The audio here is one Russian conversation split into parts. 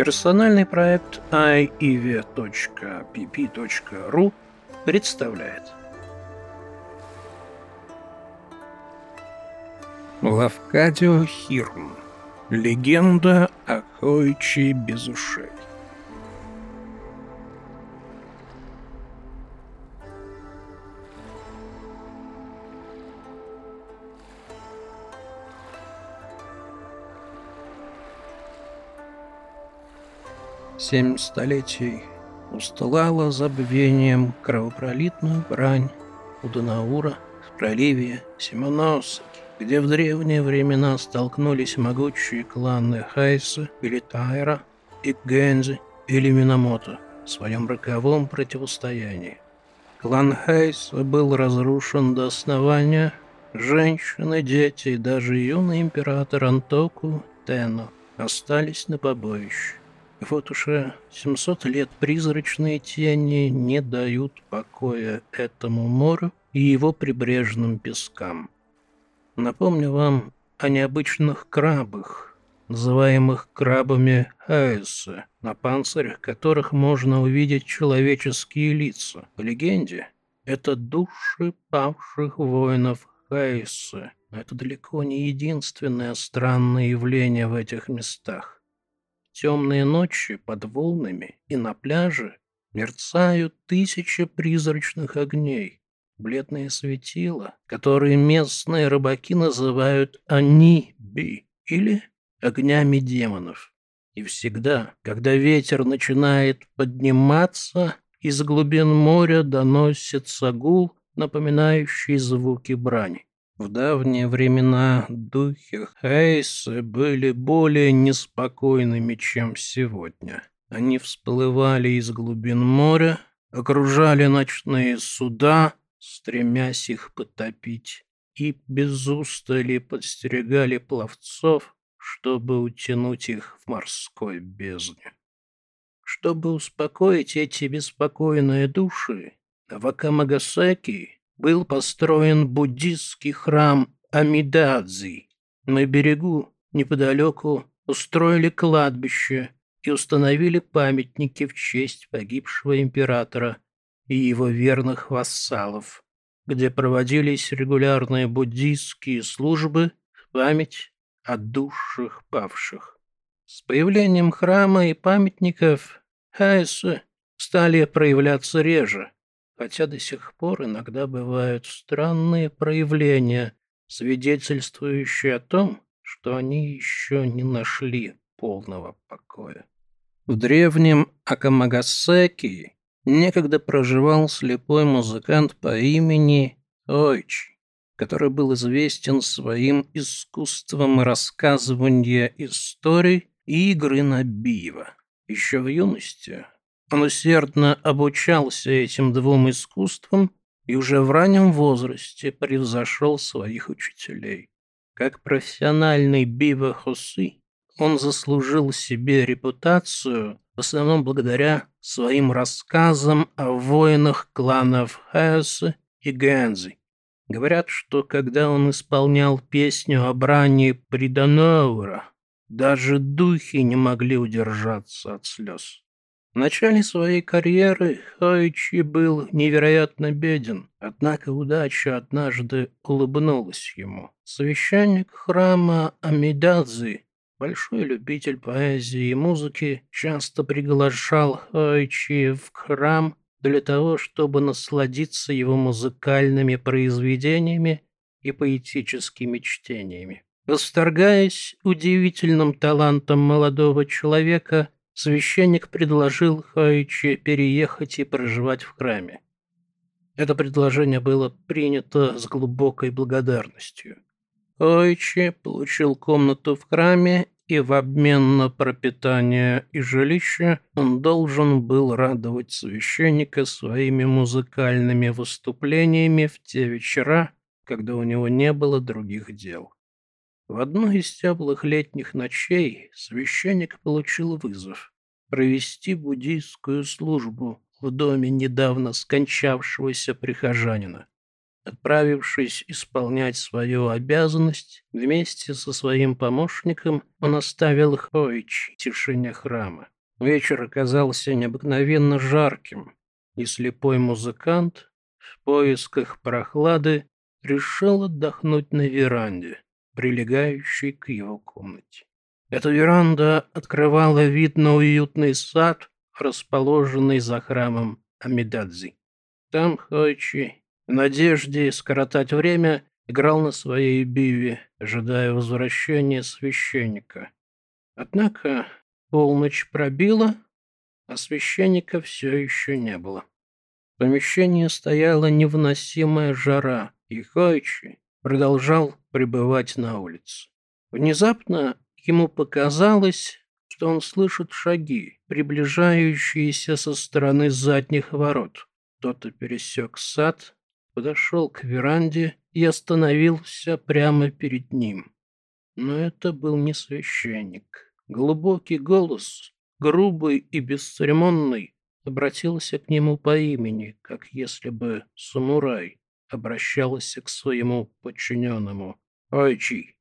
Персональный проект iiv.pp.ru представляет. Лавкадио Хирн. Легенда о Хойчи без ушей Семь столетий усталала забвением кровопролитную брань у Донаура в проливе Симоносаки, где в древние времена столкнулись могучие кланы Хайса или Тайра и Гензи или Минамото в своем роковом противостоянии. Клан Хайса был разрушен до основания, женщины, дети и даже юный император Антоку Тено остались на побоище. Вот уже 700 лет призрачные тени не дают покоя этому морю и его прибрежным пескам. Напомню вам о необычных крабах, называемых крабами Хайса, на панцирях которых можно увидеть человеческие лица. По легенде, это души павших воинов Хайса. Это далеко не единственное странное явление в этих местах темные ночи под волнами и на пляже мерцают тысячи призрачных огней, бледные светила, которые местные рыбаки называют аниби или огнями демонов. И всегда, когда ветер начинает подниматься, из глубин моря доносится гул, напоминающий звуки брани. В давние времена духи Хейсы были более неспокойными, чем сегодня. Они всплывали из глубин моря, окружали ночные суда, стремясь их потопить, и без устали подстерегали пловцов, чтобы утянуть их в морской бездне. Чтобы успокоить эти беспокойные души, в был построен буддистский храм Амидадзи. На берегу, неподалеку, устроили кладбище и установили памятники в честь погибшего императора и его верных вассалов, где проводились регулярные буддистские службы в память о душах павших. С появлением храма и памятников хайсы стали проявляться реже, хотя до сих пор иногда бывают странные проявления, свидетельствующие о том, что они еще не нашли полного покоя. В древнем Акамагасеки некогда проживал слепой музыкант по имени Ойчи, который был известен своим искусством рассказывания историй и игры на биво. Еще в юности он усердно обучался этим двум искусствам и уже в раннем возрасте превзошел своих учителей. Как профессиональный бива хосы, он заслужил себе репутацию в основном благодаря своим рассказам о воинах кланов Хэсы и Гэнзи. Говорят, что когда он исполнял песню о брани Приданаура, даже духи не могли удержаться от слез. В начале своей карьеры Хойчи был невероятно беден, однако удача однажды улыбнулась ему. Священник храма Амидадзи, большой любитель поэзии и музыки, часто приглашал Хойчи в храм для того, чтобы насладиться его музыкальными произведениями и поэтическими чтениями. Восторгаясь удивительным талантом молодого человека, священник предложил Хаичи переехать и проживать в храме. Это предложение было принято с глубокой благодарностью. Хаичи получил комнату в храме, и в обмен на пропитание и жилище он должен был радовать священника своими музыкальными выступлениями в те вечера, когда у него не было других дел. В одну из теплых летних ночей священник получил вызов провести буддийскую службу в доме недавно скончавшегося прихожанина. Отправившись исполнять свою обязанность, вместе со своим помощником он оставил Хойч в тишине храма. Вечер оказался необыкновенно жарким, и слепой музыкант в поисках прохлады решил отдохнуть на веранде, прилегающей к его комнате. Эта веранда открывала вид на уютный сад, расположенный за храмом Амидадзи. Там Хойчи, в надежде скоротать время, играл на своей биве, ожидая возвращения священника. Однако полночь пробила, а священника все еще не было. В помещении стояла невыносимая жара, и Хойчи продолжал пребывать на улице. Внезапно ему показалось, что он слышит шаги, приближающиеся со стороны задних ворот. Кто-то пересек сад, подошел к веранде и остановился прямо перед ним. Но это был не священник. Глубокий голос, грубый и бесцеремонный, обратился к нему по имени, как если бы самурай обращался к своему подчиненному. «Ойчи!»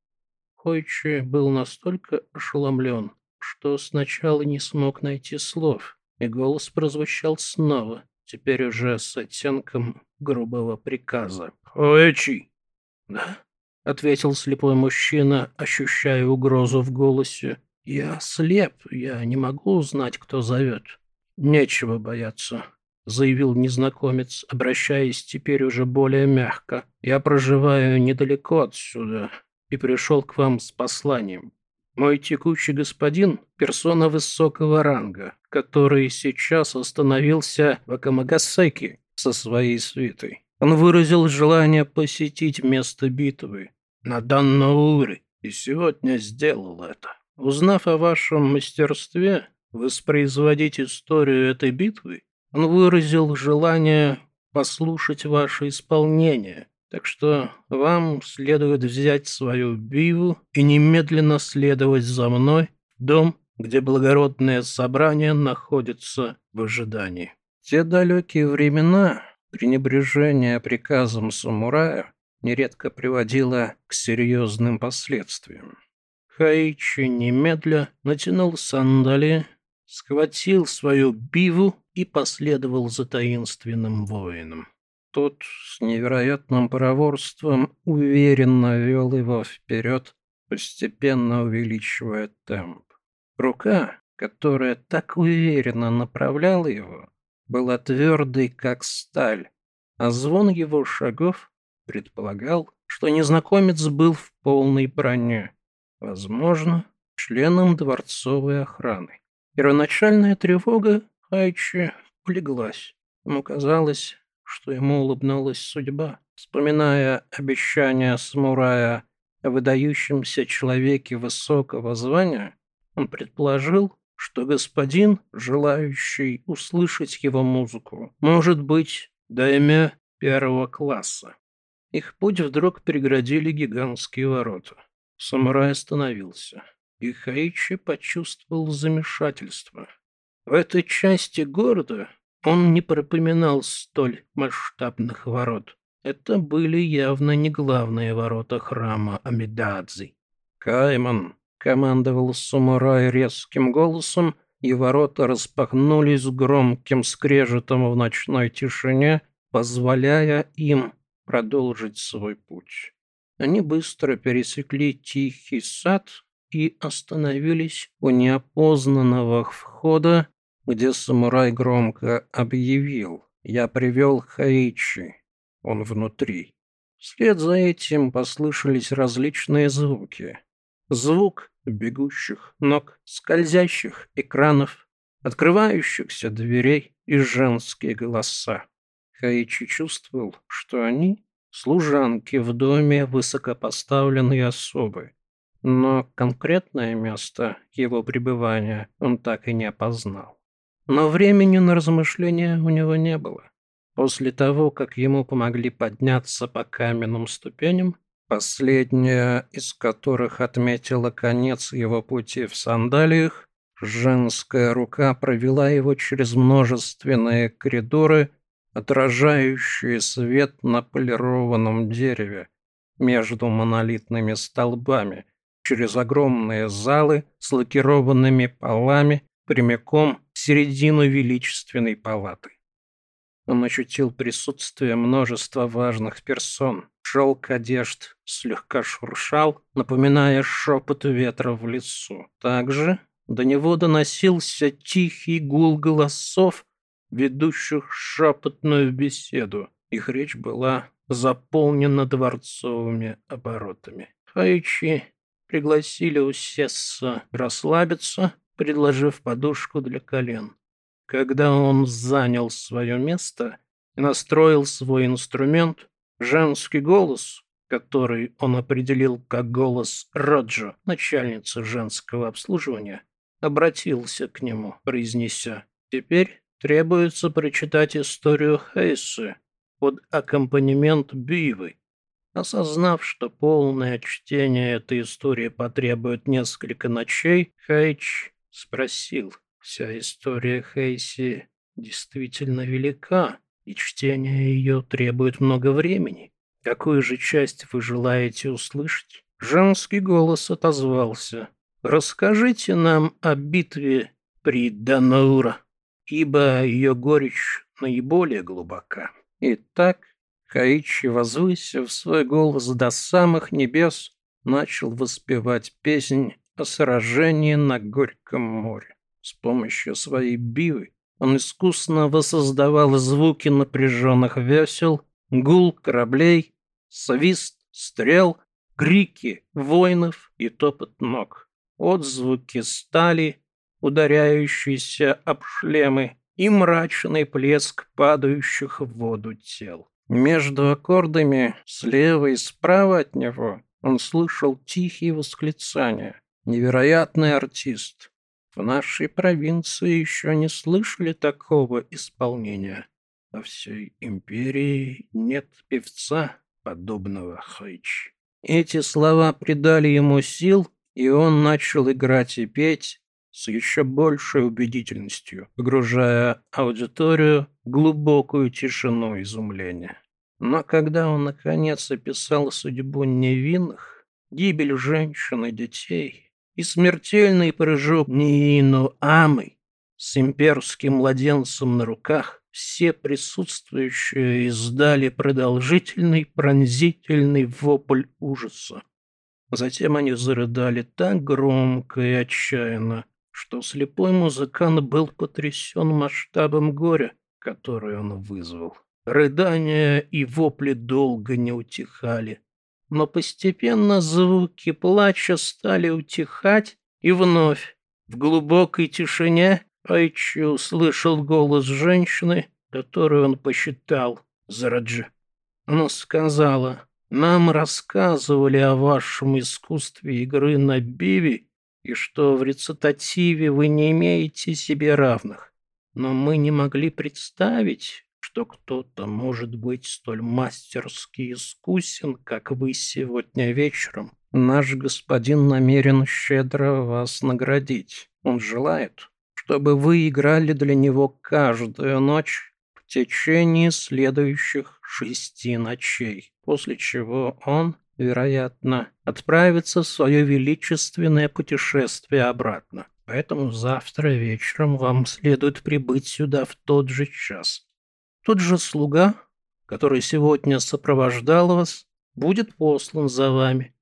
Хойчи был настолько ошеломлен, что сначала не смог найти слов, и голос прозвучал снова, теперь уже с оттенком грубого приказа. «Хойчи!» «Да?» — ответил слепой мужчина, ощущая угрозу в голосе. «Я слеп, я не могу узнать, кто зовет». «Нечего бояться», — заявил незнакомец, обращаясь теперь уже более мягко. «Я проживаю недалеко отсюда и пришел к вам с посланием. Мой текущий господин – персона высокого ранга, который сейчас остановился в Акамагасеки со своей свитой. Он выразил желание посетить место битвы на Даннауре и сегодня сделал это. Узнав о вашем мастерстве воспроизводить историю этой битвы, он выразил желание послушать ваше исполнение так что вам следует взять свою биву и немедленно следовать за мной в дом, где благородное собрание находится в ожидании. В те далекие времена пренебрежение приказом самурая нередко приводило к серьезным последствиям. Хаичи немедля натянул сандали, схватил свою биву и последовал за таинственным воином. Тот с невероятным проворством уверенно вел его вперед, постепенно увеличивая темп. Рука, которая так уверенно направляла его, была твердой, как сталь, а звон его шагов предполагал, что незнакомец был в полной броне, возможно, членом дворцовой охраны. Первоначальная тревога Хайчи улеглась. Ему казалось, что ему улыбнулась судьба, вспоминая обещание самурая о выдающемся человеке высокого звания, он предположил, что господин, желающий услышать его музыку, может быть дайме первого класса. Их путь вдруг преградили гигантские ворота. Самурай остановился, и Хаичи почувствовал замешательство. В этой части города он не пропоминал столь масштабных ворот. Это были явно не главные ворота храма Амидадзи. «Кайман!» — командовал самурай резким голосом, и ворота распахнулись громким скрежетом в ночной тишине, позволяя им продолжить свой путь. Они быстро пересекли тихий сад и остановились у неопознанного входа где самурай громко объявил «Я привел Хаичи, он внутри». Вслед за этим послышались различные звуки. Звук бегущих ног, скользящих экранов, открывающихся дверей и женские голоса. Хаичи чувствовал, что они – служанки в доме высокопоставленной особы, но конкретное место его пребывания он так и не опознал. Но времени на размышления у него не было. После того, как ему помогли подняться по каменным ступеням, последняя из которых отметила конец его пути в сандалиях, женская рука провела его через множественные коридоры, отражающие свет на полированном дереве между монолитными столбами, через огромные залы с лакированными полами прямиком середину величественной палаты. Он ощутил присутствие множества важных персон. Шелк одежд слегка шуршал, напоминая шепот ветра в лесу. Также до него доносился тихий гул голосов, ведущих шепотную беседу. Их речь была заполнена дворцовыми оборотами. Хайчи пригласили усесться, расслабиться, предложив подушку для колен. Когда он занял свое место и настроил свой инструмент, женский голос, который он определил как голос Роджо, начальницы женского обслуживания, обратился к нему, произнеся «Теперь требуется прочитать историю Хейсы под аккомпанемент Бивы». Осознав, что полное чтение этой истории потребует несколько ночей, Хейч спросил Вся история Хейси действительно велика, и чтение ее требует много времени. Какую же часть вы желаете услышать? Женский голос отозвался. Расскажите нам о битве при Данаура, ибо ее горечь наиболее глубока. Итак, Хаичи, возвысив свой голос до самых небес, начал воспевать песнь о сражении на Горьком море. С помощью своей бивы он искусно воссоздавал звуки напряженных весел, гул кораблей, свист стрел, крики воинов и топот ног, отзвуки стали, ударяющиеся об шлемы, и мрачный плеск падающих в воду тел. Между аккордами, слева и справа от него, он слышал тихие восклицания. Невероятный артист, в нашей провинции еще не слышали такого исполнения. Во всей империи нет певца, подобного Хайч. Эти слова придали ему сил, и он начал играть и петь с еще большей убедительностью, погружая аудиторию в глубокую тишину изумления. Но когда он наконец описал судьбу невинных, гибель женщин и детей, и смертельный прыжок Ниину Амы с имперским младенцем на руках, все присутствующие издали продолжительный пронзительный вопль ужаса. Затем они зарыдали так громко и отчаянно, что слепой музыкант был потрясен масштабом горя, которое он вызвал. Рыдания и вопли долго не утихали но постепенно звуки плача стали утихать, и вновь в глубокой тишине Айчи услышал голос женщины, которую он посчитал Зараджи. Она сказала, «Нам рассказывали о вашем искусстве игры на биве и что в рецитативе вы не имеете себе равных. Но мы не могли представить, что кто-то может быть столь мастерски искусен, как вы сегодня вечером. Наш господин намерен щедро вас наградить. Он желает, чтобы вы играли для него каждую ночь в течение следующих шести ночей, после чего он, вероятно, отправится в свое величественное путешествие обратно. Поэтому завтра вечером вам следует прибыть сюда в тот же час. Тот же слуга, который сегодня сопровождал вас, будет послан за вами.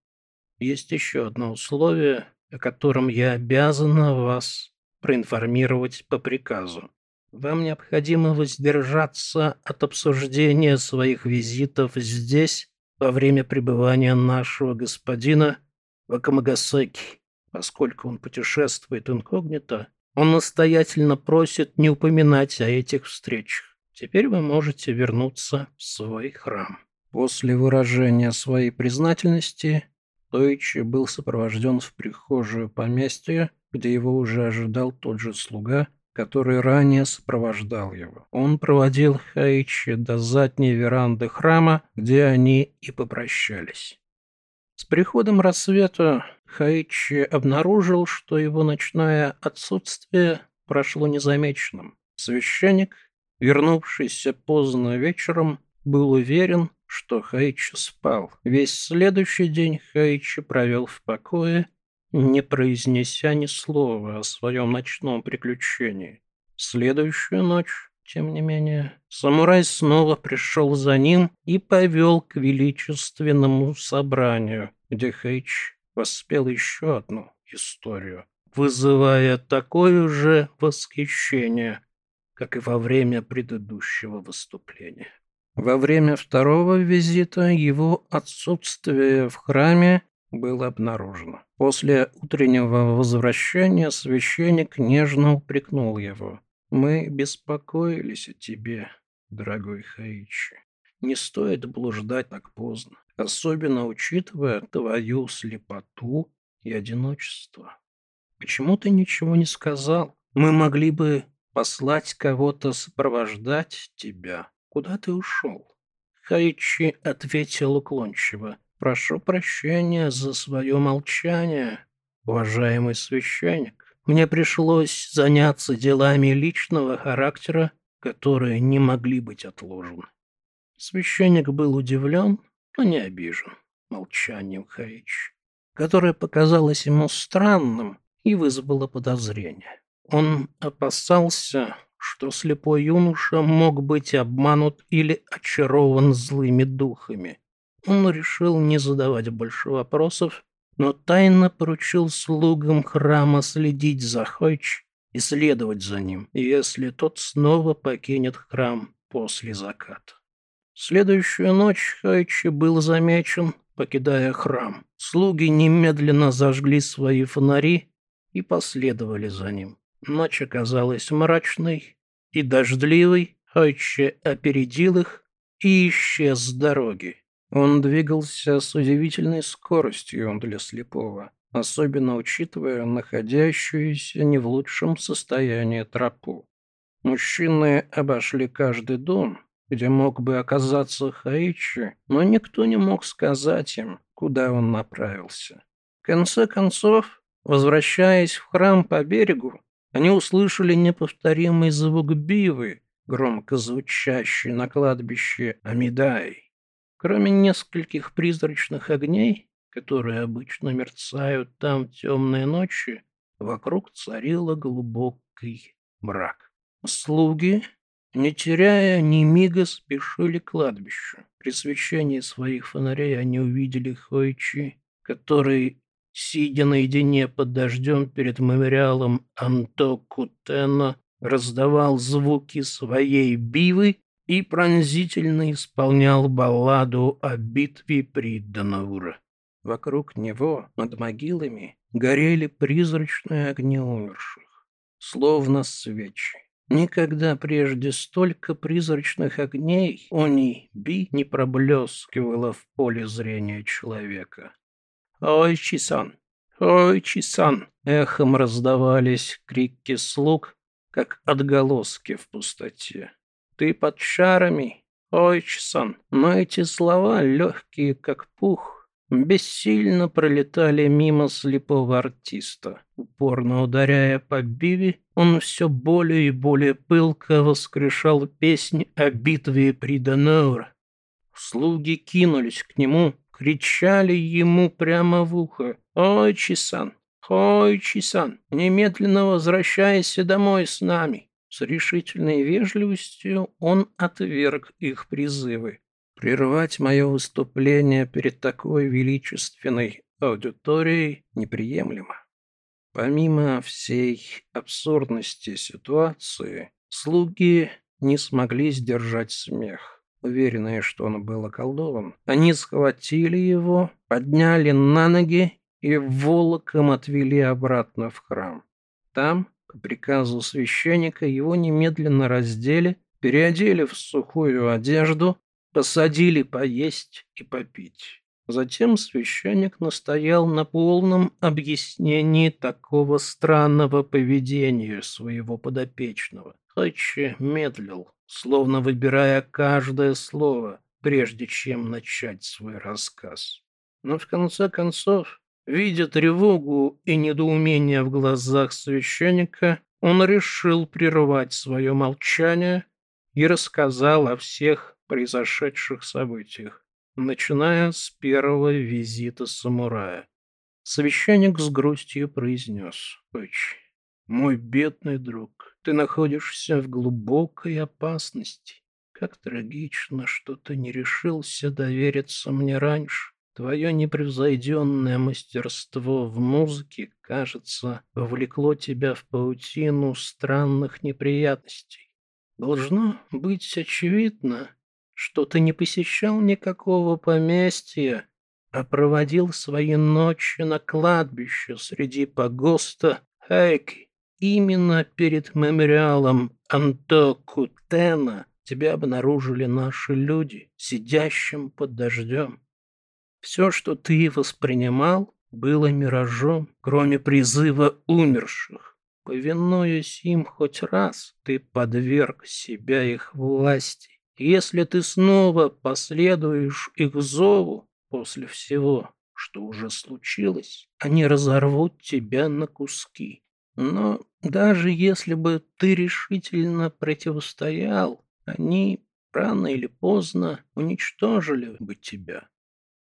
Есть еще одно условие, о котором я обязана вас проинформировать по приказу. Вам необходимо воздержаться от обсуждения своих визитов здесь во время пребывания нашего господина в Акамагасеки. Поскольку он путешествует инкогнито, он настоятельно просит не упоминать о этих встречах. Теперь вы можете вернуться в свой храм». После выражения своей признательности Тойчи был сопровожден в прихожую поместья, где его уже ожидал тот же слуга, который ранее сопровождал его. Он проводил Хаичи до задней веранды храма, где они и попрощались. С приходом рассвета Хаичи обнаружил, что его ночное отсутствие прошло незамеченным. Священник Вернувшийся поздно вечером, был уверен, что Хайчи спал. Весь следующий день Хайчи провел в покое, не произнеся ни слова о своем ночном приключении. Следующую ночь, тем не менее, самурай снова пришел за ним и повел к величественному собранию, где Хайч воспел еще одну историю, вызывая такое же восхищение, как и во время предыдущего выступления. Во время второго визита его отсутствие в храме было обнаружено. После утреннего возвращения священник нежно упрекнул его. «Мы беспокоились о тебе, дорогой Хаичи. Не стоит блуждать так поздно, особенно учитывая твою слепоту и одиночество. Почему ты ничего не сказал? Мы могли бы послать кого-то сопровождать тебя. Куда ты ушел?» Хайчи ответил уклончиво. «Прошу прощения за свое молчание, уважаемый священник. Мне пришлось заняться делами личного характера, которые не могли быть отложены». Священник был удивлен, но не обижен молчанием Хайчи, которое показалось ему странным и вызвало подозрение. Он опасался, что слепой юноша мог быть обманут или очарован злыми духами. Он решил не задавать больше вопросов, но тайно поручил слугам храма следить за Хойч и следовать за ним, если тот снова покинет храм после заката. Следующую ночь Хойчи был замечен, покидая храм. Слуги немедленно зажгли свои фонари и последовали за ним. Ночь оказалась мрачной и дождливой, Хойче опередил их и исчез с дороги. Он двигался с удивительной скоростью для слепого, особенно учитывая находящуюся не в лучшем состоянии тропу. Мужчины обошли каждый дом, где мог бы оказаться Хаичи, но никто не мог сказать им, куда он направился. В конце концов, возвращаясь в храм по берегу, они услышали неповторимый звук бивы, громко звучащий на кладбище Амидай. Кроме нескольких призрачных огней, которые обычно мерцают там в темные ночи, вокруг царила глубокий мрак. Слуги, не теряя ни мига, спешили к кладбищу. При свечении своих фонарей они увидели Хойчи, который сидя наедине под дождем перед мемориалом Анто Кутена, раздавал звуки своей бивы и пронзительно исполнял балладу о битве при Данаура. Вокруг него, над могилами, горели призрачные огни умерших, словно свечи. Никогда прежде столько призрачных огней они би не проблескивало в поле зрения человека. «Ой-чи-сан! Ой-чи-сан!» Эхом раздавались крики слуг, как отголоски в пустоте. «Ты под шарами, Ой-чи-сан!» Но эти слова, легкие как пух, бессильно пролетали мимо слепого артиста. Упорно ударяя по биве, он все более и более пылко воскрешал песни о битве при Данаур. Слуги кинулись к нему, кричали ему прямо в ухо. «Ой, Чисан! Ой, Чисан! Немедленно возвращайся домой с нами!» С решительной вежливостью он отверг их призывы. Прервать мое выступление перед такой величественной аудиторией неприемлемо. Помимо всей абсурдности ситуации, слуги не смогли сдержать смех уверенные, что он был околдован. Они схватили его, подняли на ноги и волоком отвели обратно в храм. Там, по приказу священника, его немедленно раздели, переодели в сухую одежду, посадили поесть и попить. Затем священник настоял на полном объяснении такого странного поведения своего подопечного. Хачи медлил, словно выбирая каждое слово, прежде чем начать свой рассказ. Но в конце концов, видя тревогу и недоумение в глазах священника, он решил прервать свое молчание и рассказал о всех произошедших событиях, начиная с первого визита самурая. Священник с грустью произнес. «Отче, мой бедный друг, ты находишься в глубокой опасности. Как трагично, что ты не решился довериться мне раньше. Твое непревзойденное мастерство в музыке, кажется, вовлекло тебя в паутину странных неприятностей. Должно быть очевидно, что ты не посещал никакого поместья, а проводил свои ночи на кладбище среди погоста Хайки. Именно перед мемориалом Антоку Тена тебя обнаружили наши люди, сидящим под дождем. Все, что ты воспринимал, было миражом, кроме призыва умерших. Повинуясь им хоть раз, ты подверг себя их власти. Если ты снова последуешь их зову, После всего, что уже случилось, они разорвут тебя на куски. Но даже если бы ты решительно противостоял, они рано или поздно уничтожили бы тебя.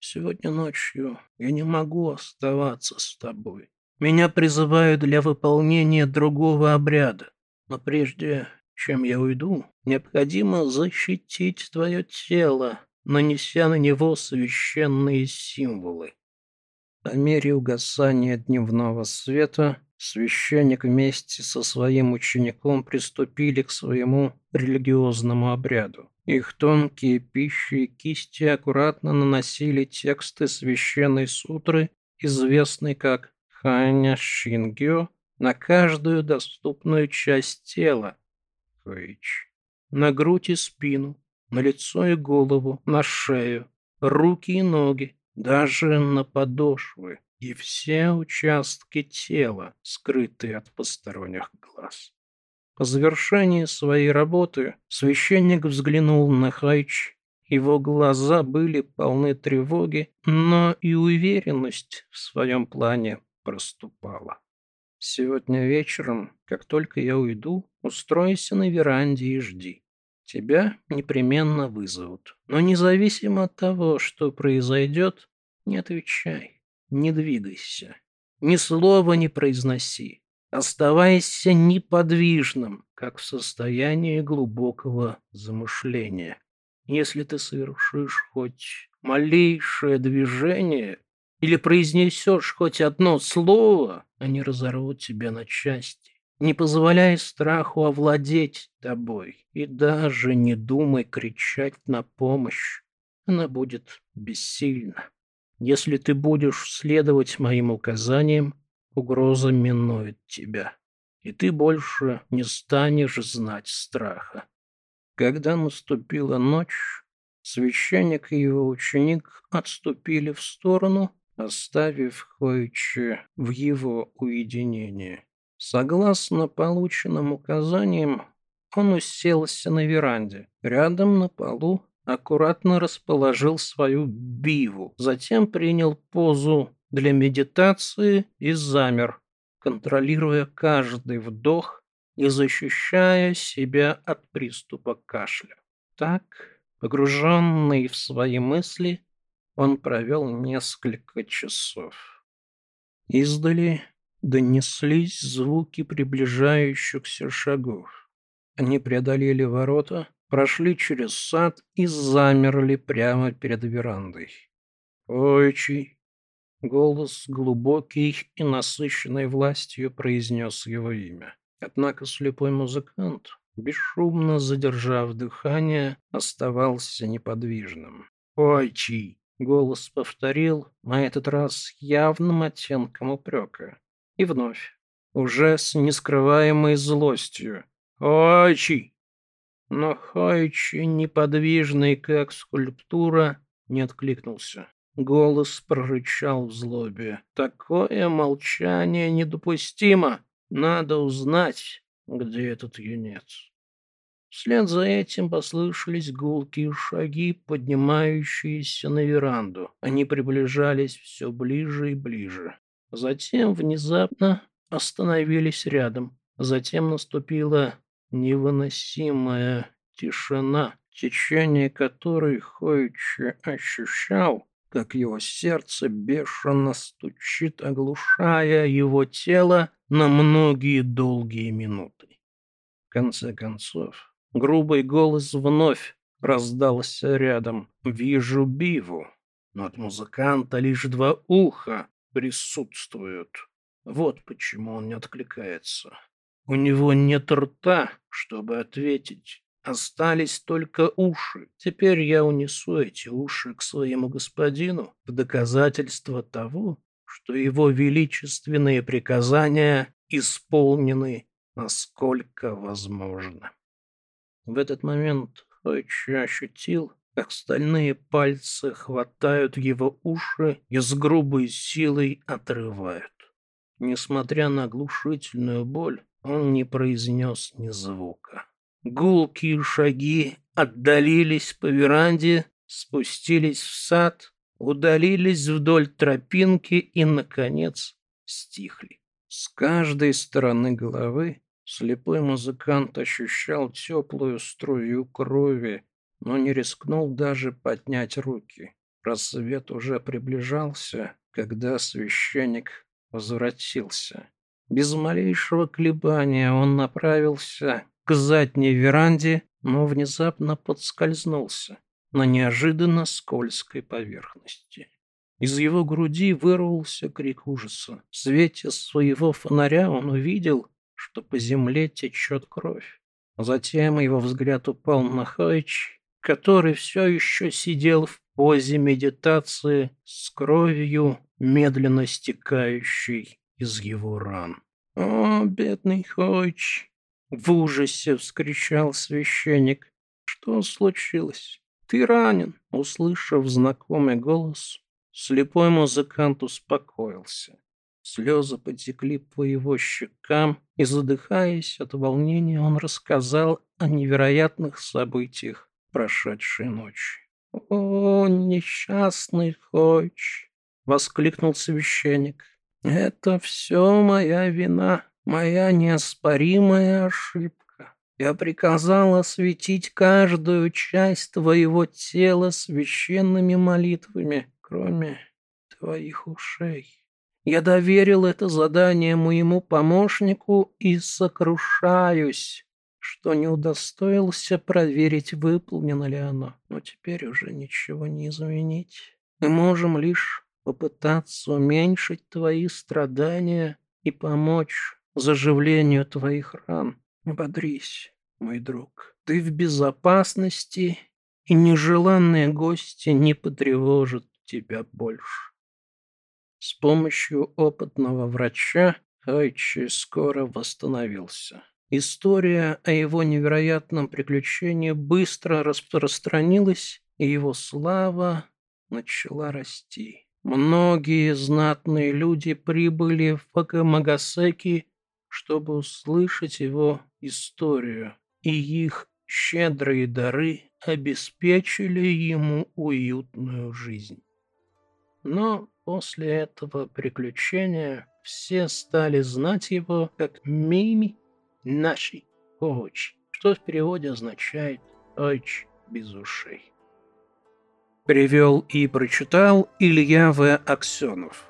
Сегодня ночью я не могу оставаться с тобой. Меня призывают для выполнения другого обряда. Но прежде чем я уйду, необходимо защитить твое тело нанеся на него священные символы. По мере угасания дневного света священник вместе со своим учеником приступили к своему религиозному обряду. Их тонкие пищи и кисти аккуратно наносили тексты священной сутры, известной как Ханя Шингё, на каждую доступную часть тела, Хэйч, на грудь и спину, на лицо и голову, на шею, руки и ноги, даже на подошвы и все участки тела, скрытые от посторонних глаз. По завершении своей работы священник взглянул на Хайч. Его глаза были полны тревоги, но и уверенность в своем плане проступала. «Сегодня вечером, как только я уйду, устройся на веранде и жди. Тебя непременно вызовут. Но независимо от того, что произойдет, не отвечай, не двигайся, ни слова не произноси. Оставайся неподвижным, как в состоянии глубокого замышления. Если ты совершишь хоть малейшее движение или произнесешь хоть одно слово, они разорвут тебя на части. Не позволяй страху овладеть тобой и даже не думай кричать на помощь. Она будет бессильна. Если ты будешь следовать моим указаниям, угроза минует тебя, и ты больше не станешь знать страха. Когда наступила ночь, священник и его ученик отступили в сторону, оставив Хойче в его уединении. Согласно полученным указаниям, он уселся на веранде. Рядом на полу аккуратно расположил свою биву, затем принял позу для медитации и замер, контролируя каждый вдох и защищая себя от приступа кашля. Так, погруженный в свои мысли, он провел несколько часов. Издали донеслись звуки приближающихся шагов. Они преодолели ворота, прошли через сад и замерли прямо перед верандой. «Ойчи!» Голос глубокий и насыщенной властью произнес его имя. Однако слепой музыкант, бесшумно задержав дыхание, оставался неподвижным. «Ойчи!» Голос повторил, на этот раз явным оттенком упрека. И вновь, уже с нескрываемой злостью. «Ойчи!» Но Хойчи, неподвижный, как скульптура, не откликнулся. Голос прорычал в злобе. «Такое молчание недопустимо! Надо узнать, где этот юнец». Вслед за этим послышались гулкие шаги, поднимающиеся на веранду. Они приближались все ближе и ближе. Затем внезапно остановились рядом. Затем наступила невыносимая тишина, течение которой Хойчи ощущал, как его сердце бешено стучит, оглушая его тело на многие долгие минуты. В конце концов, грубый голос вновь раздался рядом. «Вижу биву, но от музыканта лишь два уха присутствуют. Вот почему он не откликается. У него нет рта, чтобы ответить. Остались только уши. Теперь я унесу эти уши к своему господину в доказательство того, что его величественные приказания исполнены насколько возможно. В этот момент Хойчи ощутил, как стальные пальцы хватают его уши и с грубой силой отрывают. Несмотря на оглушительную боль, он не произнес ни звука. Гулкие шаги отдалились по веранде, спустились в сад, удалились вдоль тропинки и, наконец, стихли. С каждой стороны головы слепой музыкант ощущал теплую струю крови, но не рискнул даже поднять руки. Рассвет уже приближался, когда священник возвратился. Без малейшего колебания он направился к задней веранде, но внезапно подскользнулся на неожиданно скользкой поверхности. Из его груди вырвался крик ужаса. В свете своего фонаря он увидел, что по земле течет кровь. Затем его взгляд упал на Хайч, который все еще сидел в позе медитации с кровью, медленно стекающей из его ран. «О, бедный Хойч!» — в ужасе вскричал священник. «Что случилось? Ты ранен!» Услышав знакомый голос, слепой музыкант успокоился. Слезы потекли по его щекам, и, задыхаясь от волнения, он рассказал о невероятных событиях прошедшей ночи. «О, несчастный Хойч!» — воскликнул священник. Это все моя вина, моя неоспоримая ошибка. Я приказал осветить каждую часть твоего тела священными молитвами, кроме твоих ушей. Я доверил это задание моему помощнику и сокрушаюсь, что не удостоился проверить, выполнено ли оно. Но теперь уже ничего не изменить. Мы можем лишь попытаться уменьшить твои страдания и помочь заживлению твоих ран. Бодрись, мой друг. Ты в безопасности, и нежеланные гости не потревожат тебя больше. С помощью опытного врача Хайчи скоро восстановился. История о его невероятном приключении быстро распространилась, и его слава начала расти. Многие знатные люди прибыли в Факамагасеки, чтобы услышать его историю, и их щедрые дары обеспечили ему уютную жизнь. Но после этого приключения все стали знать его как Мими Наши Очи, что в переводе означает «Очи без ушей». Привел и прочитал Илья В. Аксенов.